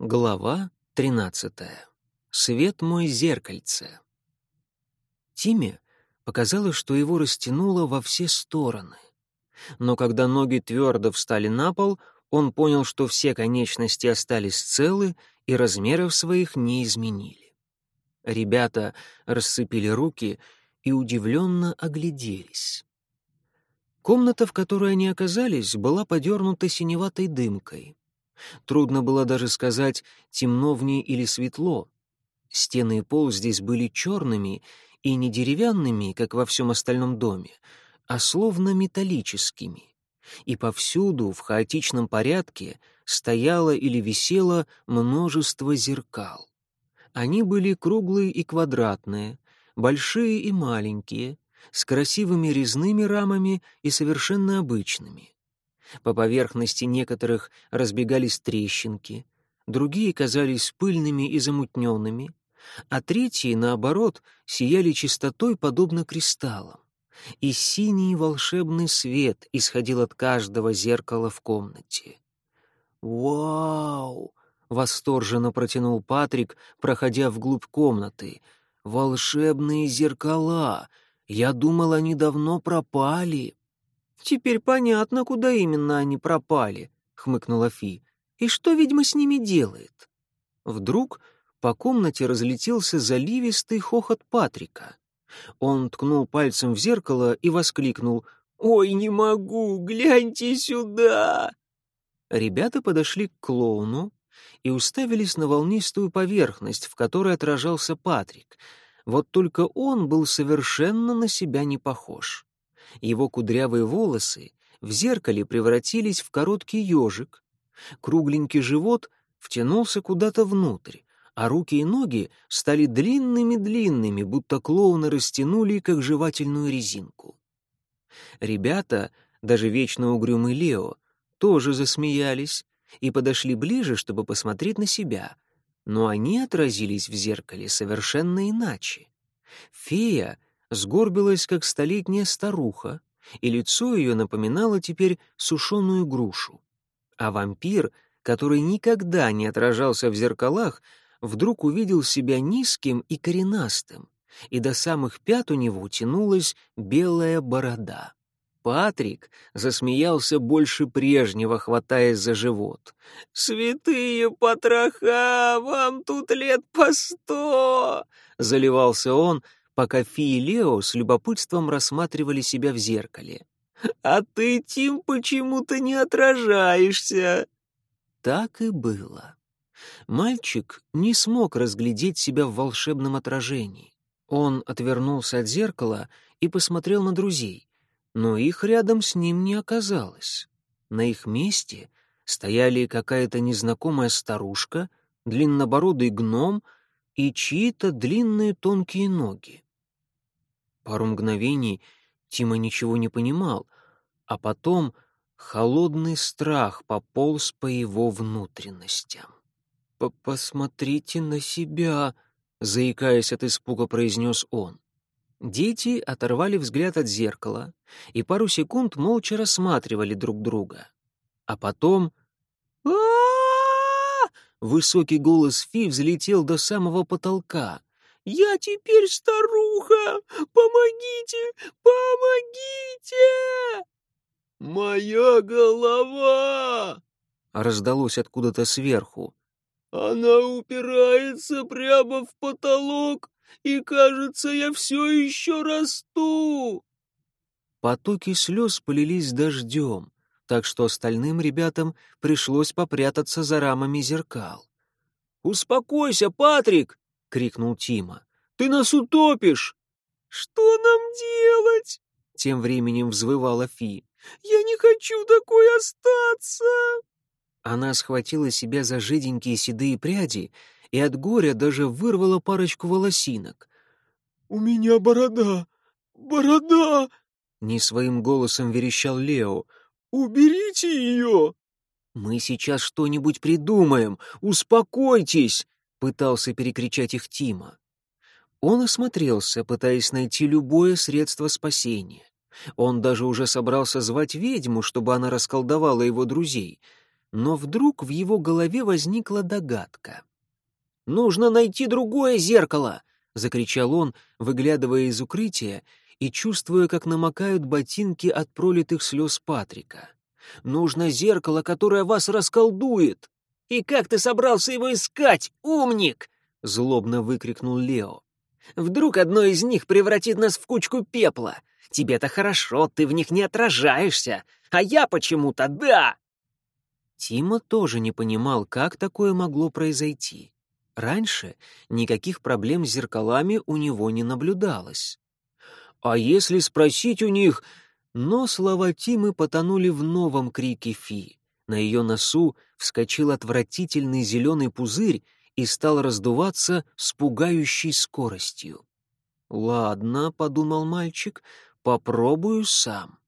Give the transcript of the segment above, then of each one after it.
Глава тринадцатая. Свет мой зеркальце. Тиме показалось, что его растянуло во все стороны. Но когда ноги твердо встали на пол, он понял, что все конечности остались целы и размеров своих не изменили. Ребята рассыпили руки и удивленно огляделись. Комната, в которой они оказались, была подернута синеватой дымкой. Трудно было даже сказать, темно в ней или светло. Стены и пол здесь были черными и не деревянными, как во всем остальном доме, а словно металлическими. И повсюду, в хаотичном порядке, стояло или висело множество зеркал. Они были круглые и квадратные, большие и маленькие, с красивыми резными рамами и совершенно обычными. По поверхности некоторых разбегались трещинки, другие казались пыльными и замутненными, а третьи, наоборот, сияли чистотой, подобно кристаллам. И синий волшебный свет исходил от каждого зеркала в комнате. «Вау!» — восторженно протянул Патрик, проходя вглубь комнаты. «Волшебные зеркала! Я думал, они давно пропали!» «Теперь понятно, куда именно они пропали», — хмыкнула Фи. «И что ведьма с ними делает?» Вдруг по комнате разлетелся заливистый хохот Патрика. Он ткнул пальцем в зеркало и воскликнул «Ой, не могу, гляньте сюда!» Ребята подошли к клоуну и уставились на волнистую поверхность, в которой отражался Патрик. Вот только он был совершенно на себя не похож. Его кудрявые волосы в зеркале превратились в короткий ежик. Кругленький живот втянулся куда-то внутрь, а руки и ноги стали длинными-длинными, будто клоуны растянули, как жевательную резинку. Ребята, даже вечно угрюмый Лео, тоже засмеялись и подошли ближе, чтобы посмотреть на себя, но они отразились в зеркале совершенно иначе. Фея сгорбилась, как столетняя старуха, и лицо ее напоминало теперь сушеную грушу. А вампир, который никогда не отражался в зеркалах, вдруг увидел себя низким и коренастым, и до самых пят у него тянулась белая борода. Патрик засмеялся больше прежнего, хватаясь за живот. «Святые потроха, вам тут лет по сто!» — заливался он, пока Фи и Лео с любопытством рассматривали себя в зеркале. «А ты, Тим, почему-то не отражаешься!» Так и было. Мальчик не смог разглядеть себя в волшебном отражении. Он отвернулся от зеркала и посмотрел на друзей, но их рядом с ним не оказалось. На их месте стояли какая-то незнакомая старушка, длиннобородый гном и чьи-то длинные тонкие ноги. Пару мгновений Тима ничего не понимал, а потом холодный страх пополз по его внутренностям. «Посмотрите на себя!» — заикаясь от испуга, произнес он. Дети оторвали взгляд от зеркала и пару секунд молча рассматривали друг друга. А потом... Высокий голос Фи взлетел до самого потолка. «Я теперь старуха! Помогите! Помогите!» «Моя голова!» — раздалось откуда-то сверху. «Она упирается прямо в потолок, и, кажется, я все еще расту!» Потоки слез полились дождем, так что остальным ребятам пришлось попрятаться за рамами зеркал. «Успокойся, Патрик!» — крикнул Тима. «Ты нас утопишь!» «Что нам делать?» — тем временем взвывала Фи. «Я не хочу такой остаться!» Она схватила себя за жиденькие седые пряди и от горя даже вырвала парочку волосинок. «У меня борода! Борода!» — не своим голосом верещал Лео. «Уберите ее!» «Мы сейчас что-нибудь придумаем! Успокойтесь!» Пытался перекричать их Тима. Он осмотрелся, пытаясь найти любое средство спасения. Он даже уже собрался звать ведьму, чтобы она расколдовала его друзей. но вдруг в его голове возникла догадка. «Нужно найти другое зеркало!» — закричал он, выглядывая из укрытия и чувствуя, как намокают ботинки от пролитых слез Патрика. «Нужно зеркало, которое вас расколдует!» «И как ты собрался его искать, умник?» — злобно выкрикнул Лео. «Вдруг одно из них превратит нас в кучку пепла. Тебе-то хорошо, ты в них не отражаешься, а я почему-то да!» Тима тоже не понимал, как такое могло произойти. Раньше никаких проблем с зеркалами у него не наблюдалось. «А если спросить у них...» Но слова Тимы потонули в новом крике Фи. На ее носу вскочил отвратительный зеленый пузырь и стал раздуваться с пугающей скоростью. «Ладно», — подумал мальчик, — «попробую сам».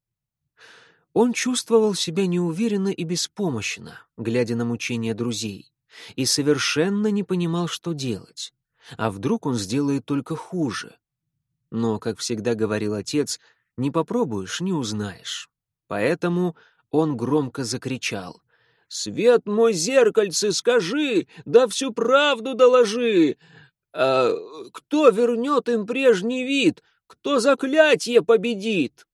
Он чувствовал себя неуверенно и беспомощно, глядя на мучения друзей, и совершенно не понимал, что делать. А вдруг он сделает только хуже? Но, как всегда говорил отец, не попробуешь — не узнаешь. Поэтому он громко закричал. «Свет мой зеркальце, скажи, да всю правду доложи! А кто вернет им прежний вид? Кто заклятие победит?»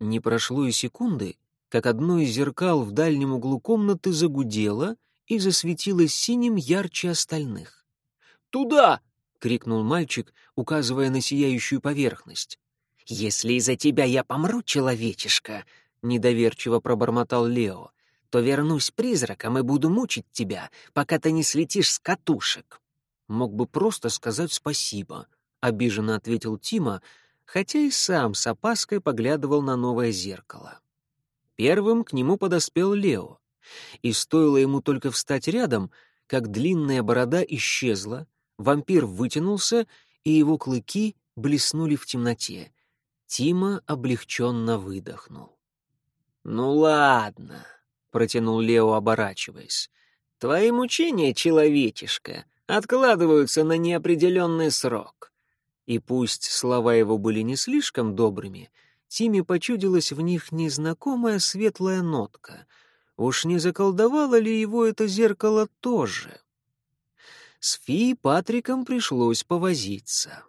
Не прошло и секунды, как одно из зеркал в дальнем углу комнаты загудело и засветилось синим ярче остальных. «Туда!» — крикнул мальчик, указывая на сияющую поверхность. «Если из-за тебя я помру, человечишка!» — недоверчиво пробормотал Лео, «то вернусь призраком и буду мучить тебя, пока ты не слетишь с катушек». «Мог бы просто сказать спасибо», — обиженно ответил Тима, хотя и сам с опаской поглядывал на новое зеркало. Первым к нему подоспел Лео, и стоило ему только встать рядом, как длинная борода исчезла, вампир вытянулся, и его клыки блеснули в темноте. Тима облегченно выдохнул. «Ну ладно», — протянул Лео, оборачиваясь. «Твои мучения, человечишка, откладываются на неопределенный срок. И пусть слова его были не слишком добрыми, Тиме почудилась в них незнакомая светлая нотка. Уж не заколдовало ли его это зеркало тоже? С Фи Патриком пришлось повозиться.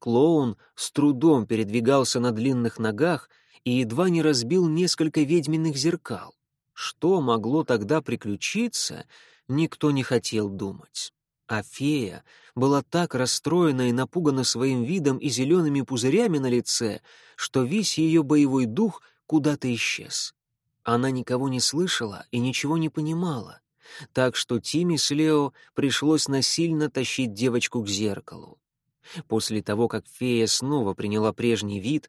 Клоун с трудом передвигался на длинных ногах и едва не разбил несколько ведьминых зеркал. Что могло тогда приключиться, никто не хотел думать. А фея была так расстроена и напугана своим видом и зелеными пузырями на лице, что весь ее боевой дух куда-то исчез. Она никого не слышала и ничего не понимала, так что Тиме с Лео пришлось насильно тащить девочку к зеркалу. После того, как фея снова приняла прежний вид,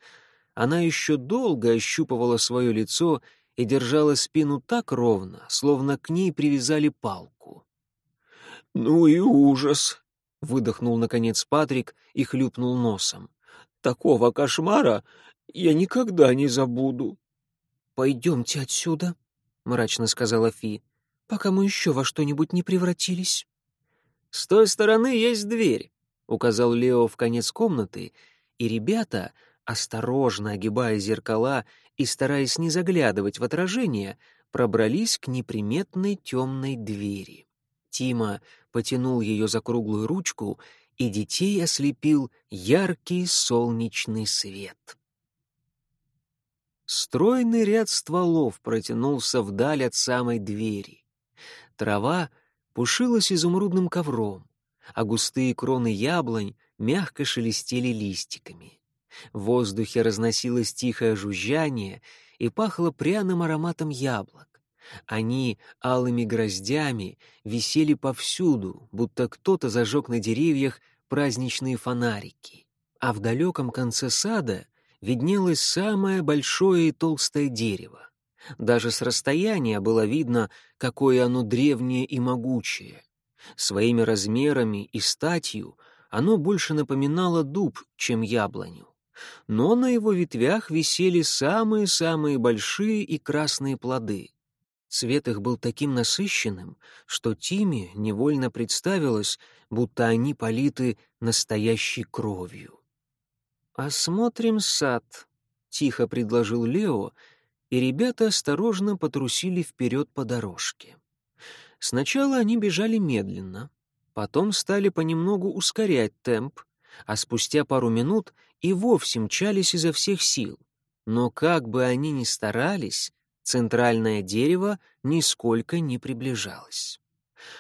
она еще долго ощупывала свое лицо и держала спину так ровно, словно к ней привязали палку. «Ну и ужас!» — выдохнул, наконец, Патрик и хлюпнул носом. «Такого кошмара я никогда не забуду». «Пойдемте отсюда», — мрачно сказала Фи, «пока мы еще во что-нибудь не превратились». «С той стороны есть дверь», — указал Лео в конец комнаты, и ребята, осторожно огибая зеркала и стараясь не заглядывать в отражение, пробрались к неприметной темной двери. Тима потянул ее за круглую ручку, и детей ослепил яркий солнечный свет. Стройный ряд стволов протянулся вдаль от самой двери. Трава пушилась изумрудным ковром, а густые кроны яблонь мягко шелестели листиками. В воздухе разносилось тихое жужжание и пахло пряным ароматом яблок. Они алыми гроздями висели повсюду, будто кто-то зажег на деревьях праздничные фонарики. А в далеком конце сада виднелось самое большое и толстое дерево. Даже с расстояния было видно, какое оно древнее и могучее. Своими размерами и статью оно больше напоминало дуб, чем яблоню. Но на его ветвях висели самые-самые большие и красные плоды. Цвет их был таким насыщенным, что Тиме невольно представилось, будто они политы настоящей кровью. «Осмотрим сад», — тихо предложил Лео, и ребята осторожно потрусили вперед по дорожке. Сначала они бежали медленно, потом стали понемногу ускорять темп, а спустя пару минут и вовсе мчались изо всех сил. Но как бы они ни старались, центральное дерево нисколько не приближалось.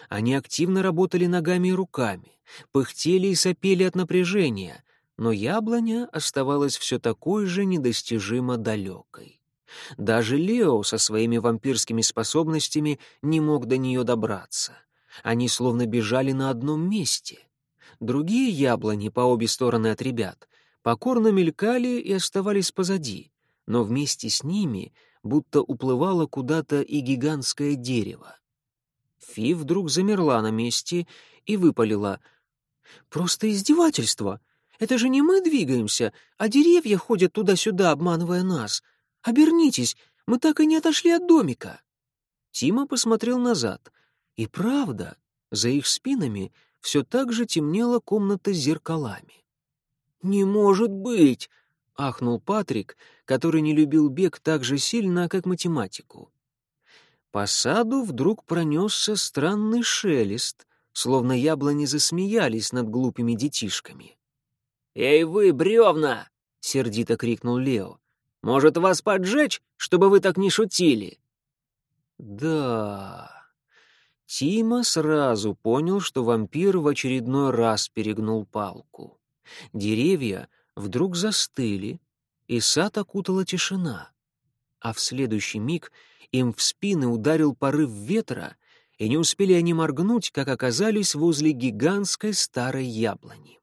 Они активно работали ногами и руками, пыхтели и сопели от напряжения, но яблоня оставалась все такой же недостижимо далекой. Даже Лео со своими вампирскими способностями не мог до нее добраться. Они словно бежали на одном месте. Другие яблони по обе стороны от ребят покорно мелькали и оставались позади, но вместе с ними будто уплывало куда-то и гигантское дерево. Фи вдруг замерла на месте и выпалила. «Просто издевательство! Это же не мы двигаемся, а деревья ходят туда-сюда, обманывая нас. Обернитесь, мы так и не отошли от домика». Тима посмотрел назад. И правда, за их спинами все так же темнела комната с зеркалами. «Не может быть!» — ахнул Патрик, который не любил бег так же сильно, как математику. По саду вдруг пронесся странный шелест, словно яблони засмеялись над глупыми детишками. «Эй вы, бревна!» — сердито крикнул Лео. «Может, вас поджечь, чтобы вы так не шутили?» «Да...» Тима сразу понял, что вампир в очередной раз перегнул палку. Деревья вдруг застыли, и сад окутала тишина. А в следующий миг им в спины ударил порыв ветра, и не успели они моргнуть, как оказались возле гигантской старой яблони.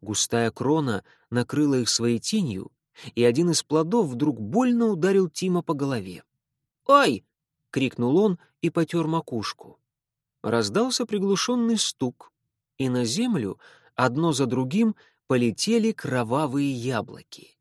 Густая крона накрыла их своей тенью, и один из плодов вдруг больно ударил Тима по голове. «Ой!» — крикнул он и потер макушку. Раздался приглушенный стук, и на землю одно за другим полетели кровавые яблоки.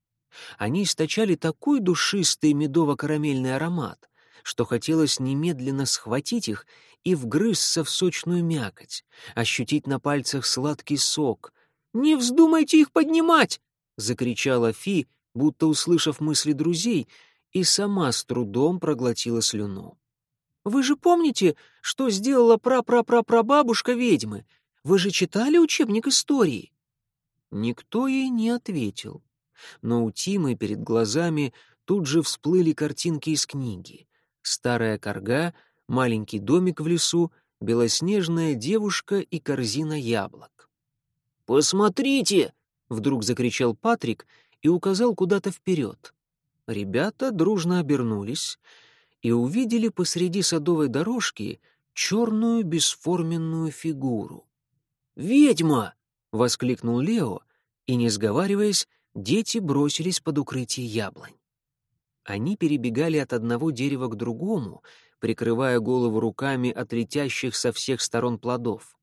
Они источали такой душистый медово-карамельный аромат, что хотелось немедленно схватить их и вгрызться в сочную мякоть, ощутить на пальцах сладкий сок. «Не вздумайте их поднимать!» — закричала Фи, будто услышав мысли друзей, и сама с трудом проглотила слюну. «Вы же помните, что сделала прапрапрапрабабушка ведьмы? Вы же читали учебник истории?» Никто ей не ответил. Но у Тимы перед глазами тут же всплыли картинки из книги старая корга, маленький домик в лесу, белоснежная девушка и корзина яблок. «Посмотрите!» — вдруг закричал Патрик и указал куда-то вперед. Ребята дружно обернулись и увидели посреди садовой дорожки черную бесформенную фигуру. «Ведьма!» — воскликнул Лео, и, не сговариваясь, дети бросились под укрытие яблонь. Они перебегали от одного дерева к другому, прикрывая голову руками от летящих со всех сторон плодов.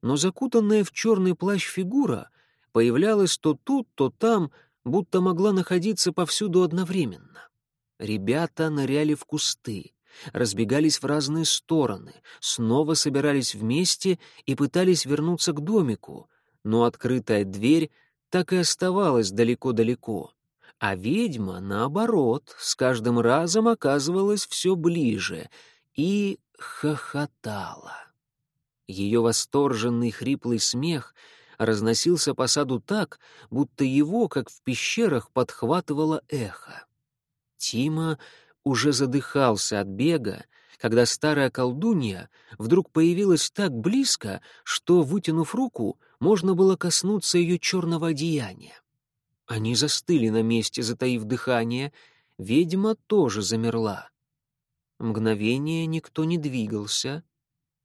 Но закутанная в черный плащ фигура появлялась то тут, то там, будто могла находиться повсюду одновременно. Ребята ныряли в кусты, разбегались в разные стороны, снова собирались вместе и пытались вернуться к домику, но открытая дверь так и оставалась далеко-далеко а ведьма, наоборот, с каждым разом оказывалась все ближе и хохотала. Ее восторженный хриплый смех разносился по саду так, будто его, как в пещерах, подхватывало эхо. Тима уже задыхался от бега, когда старая колдунья вдруг появилась так близко, что, вытянув руку, можно было коснуться ее черного одеяния. Они застыли на месте, затаив дыхание. Ведьма тоже замерла. Мгновение никто не двигался,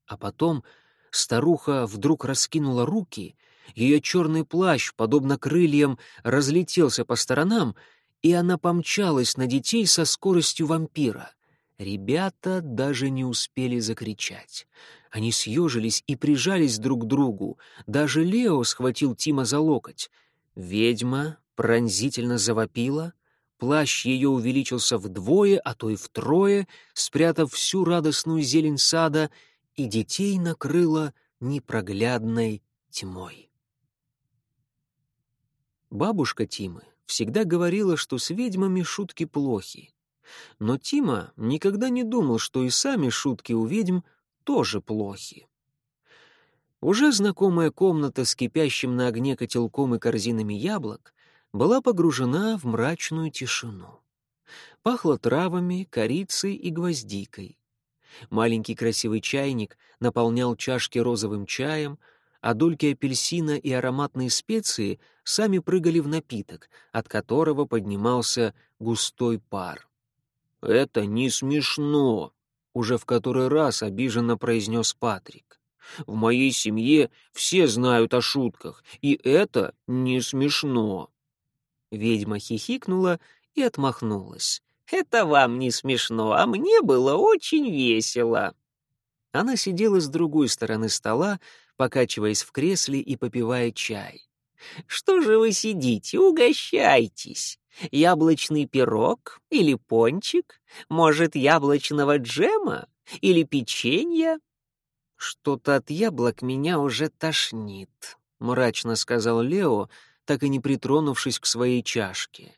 а потом старуха вдруг раскинула руки, ее черный плащ, подобно крыльям, разлетелся по сторонам, и она помчалась на детей со скоростью вампира. Ребята даже не успели закричать. Они съежились и прижались друг к другу. Даже Лео схватил Тима за локоть. Ведьма пронзительно завопила, плащ ее увеличился вдвое, а то и втрое, спрятав всю радостную зелень сада, и детей накрыло непроглядной тьмой. Бабушка Тимы всегда говорила, что с ведьмами шутки плохи. Но Тима никогда не думал, что и сами шутки у ведьм тоже плохи. Уже знакомая комната с кипящим на огне котелком и корзинами яблок была погружена в мрачную тишину. Пахло травами, корицей и гвоздикой. Маленький красивый чайник наполнял чашки розовым чаем, а дольки апельсина и ароматные специи сами прыгали в напиток, от которого поднимался густой пар. «Это не смешно», — уже в который раз обиженно произнес Патрик. «В моей семье все знают о шутках, и это не смешно». Ведьма хихикнула и отмахнулась. «Это вам не смешно, а мне было очень весело». Она сидела с другой стороны стола, покачиваясь в кресле и попивая чай. «Что же вы сидите? Угощайтесь. Яблочный пирог или пончик? Может, яблочного джема или печенья?» «Что-то от яблок меня уже тошнит», — мрачно сказал Лео, так и не притронувшись к своей чашке.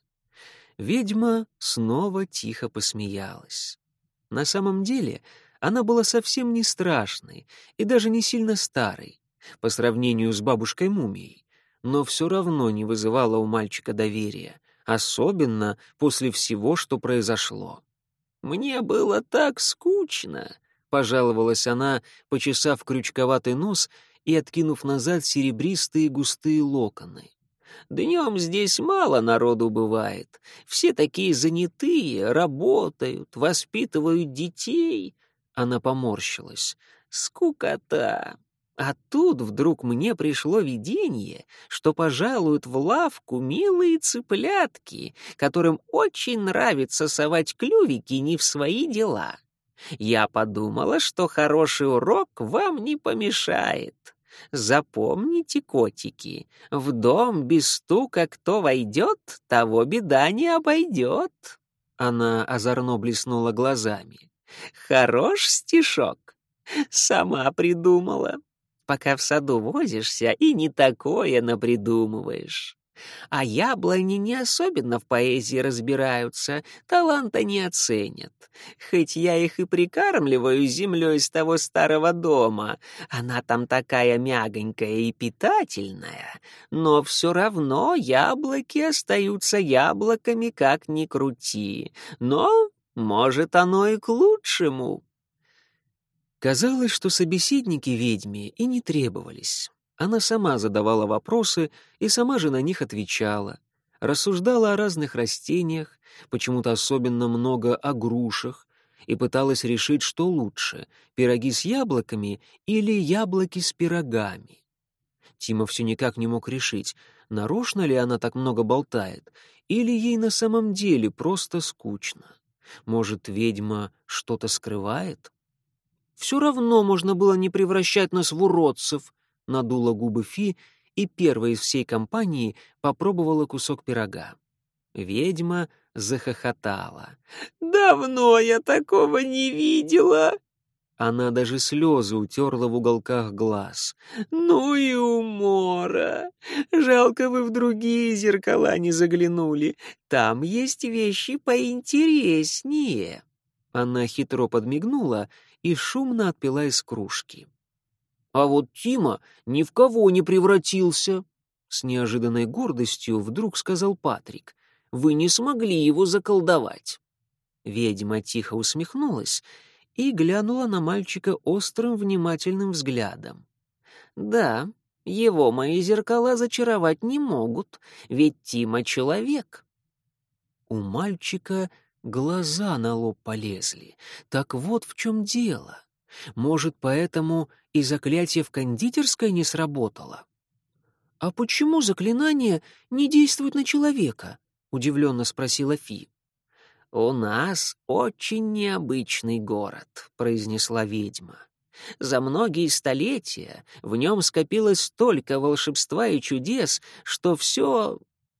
Ведьма снова тихо посмеялась. На самом деле она была совсем не страшной и даже не сильно старой по сравнению с бабушкой-мумией, но все равно не вызывала у мальчика доверия, особенно после всего, что произошло. «Мне было так скучно», — пожаловалась она, почесав крючковатый нос и откинув назад серебристые густые локоны. Днем здесь мало народу бывает. Все такие занятые, работают, воспитывают детей. Она поморщилась. Скукота. А тут вдруг мне пришло видение, что пожалуют в лавку милые цыплятки, которым очень нравится совать клювики не в свои дела. Я подумала, что хороший урок вам не помешает. Запомните, котики, в дом без стука кто войдет, того беда не обойдет. Она озорно блеснула глазами. Хорош стишок. Сама придумала. Пока в саду возишься, и не такое напридумываешь. А яблони не особенно в поэзии разбираются, таланта не оценят. Хоть я их и прикармливаю землей с того старого дома, она там такая мягонькая и питательная, но все равно яблоки остаются яблоками, как ни крути. Но, может, оно и к лучшему. Казалось, что собеседники ведьме и не требовались. Она сама задавала вопросы и сама же на них отвечала. Рассуждала о разных растениях, почему-то особенно много о грушах, и пыталась решить, что лучше — пироги с яблоками или яблоки с пирогами. Тима все никак не мог решить, нарочно ли она так много болтает, или ей на самом деле просто скучно. Может, ведьма что-то скрывает? Все равно можно было не превращать нас в уродцев, надула губы Фи и первой из всей компании попробовала кусок пирога. Ведьма захохотала. «Давно я такого не видела!» Она даже слезы утерла в уголках глаз. «Ну и умора! Жалко, вы в другие зеркала не заглянули. Там есть вещи поинтереснее». Она хитро подмигнула и шумно отпила из кружки. А вот Тима ни в кого не превратился. С неожиданной гордостью вдруг сказал Патрик. Вы не смогли его заколдовать. Ведьма тихо усмехнулась и глянула на мальчика острым внимательным взглядом. Да, его мои зеркала зачаровать не могут, ведь Тима человек. У мальчика глаза на лоб полезли. Так вот в чем дело. Может, поэтому и заклятие в кондитерской не сработало? «А почему заклинание не действует на человека?» — удивленно спросила Фи. «У нас очень необычный город», — произнесла ведьма. «За многие столетия в нем скопилось столько волшебства и чудес, что все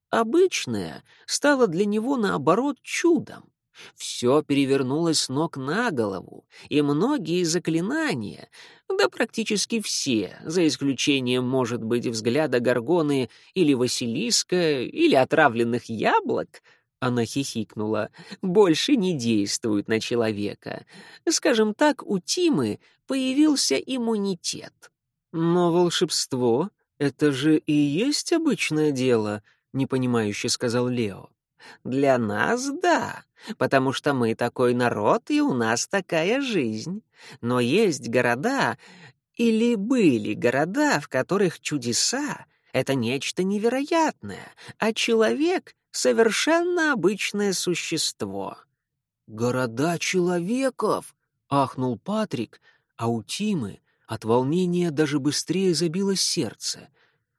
обычное стало для него, наоборот, чудом. Все перевернулось с ног на голову, и многие заклинания, да практически все, за исключением, может быть, взгляда Горгоны или Василиска, или отравленных яблок, Она хихикнула. «Больше не действуют на человека. Скажем так, у Тимы появился иммунитет». «Но волшебство — это же и есть обычное дело», — непонимающе сказал Лео. «Для нас — да, потому что мы такой народ, и у нас такая жизнь. Но есть города, или были города, в которых чудеса — это нечто невероятное, а человек — совершенно обычное существо». «Города человеков!» — ахнул Патрик, а у Тимы от волнения даже быстрее забилось сердце.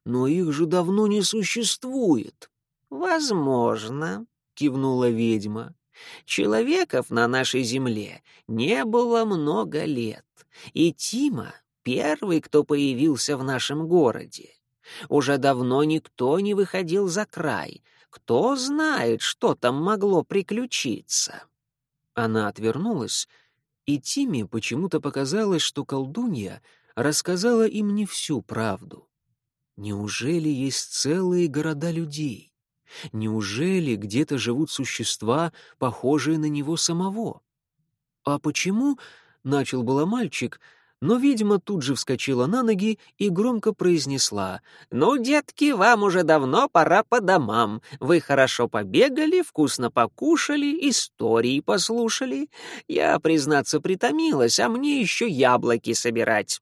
«Но их же давно не существует!» «Возможно», — кивнула ведьма. «Человеков на нашей земле не было много лет, и Тима — первый, кто появился в нашем городе. Уже давно никто не выходил за край. Кто знает, что там могло приключиться?» Она отвернулась, и Тиме почему-то показалось, что колдунья рассказала им не всю правду. Неужели есть целые города людей? Неужели где-то живут существа, похожие на него самого? А почему, — начал было мальчик, но, видимо, тут же вскочила на ноги и громко произнесла, «Ну, детки, вам уже давно пора по домам. Вы хорошо побегали, вкусно покушали, истории послушали. Я, признаться, притомилась, а мне еще яблоки собирать».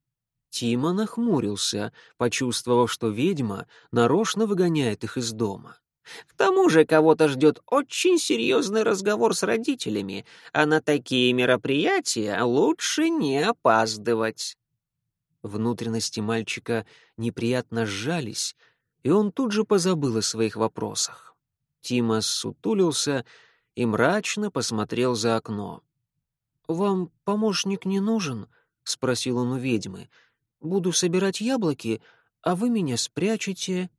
Тима нахмурился, почувствовав, что ведьма нарочно выгоняет их из дома. К тому же кого-то ждет очень серьезный разговор с родителями, а на такие мероприятия лучше не опаздывать. Внутренности мальчика неприятно сжались, и он тут же позабыл о своих вопросах. Тима сутулился и мрачно посмотрел за окно. «Вам помощник не нужен?» — спросил он у ведьмы. «Буду собирать яблоки, а вы меня спрячете».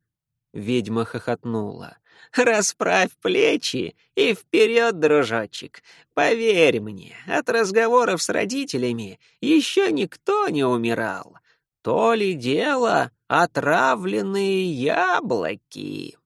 Ведьма хохотнула. «Расправь плечи и вперед, дружочек. Поверь мне, от разговоров с родителями еще никто не умирал. То ли дело отравленные яблоки».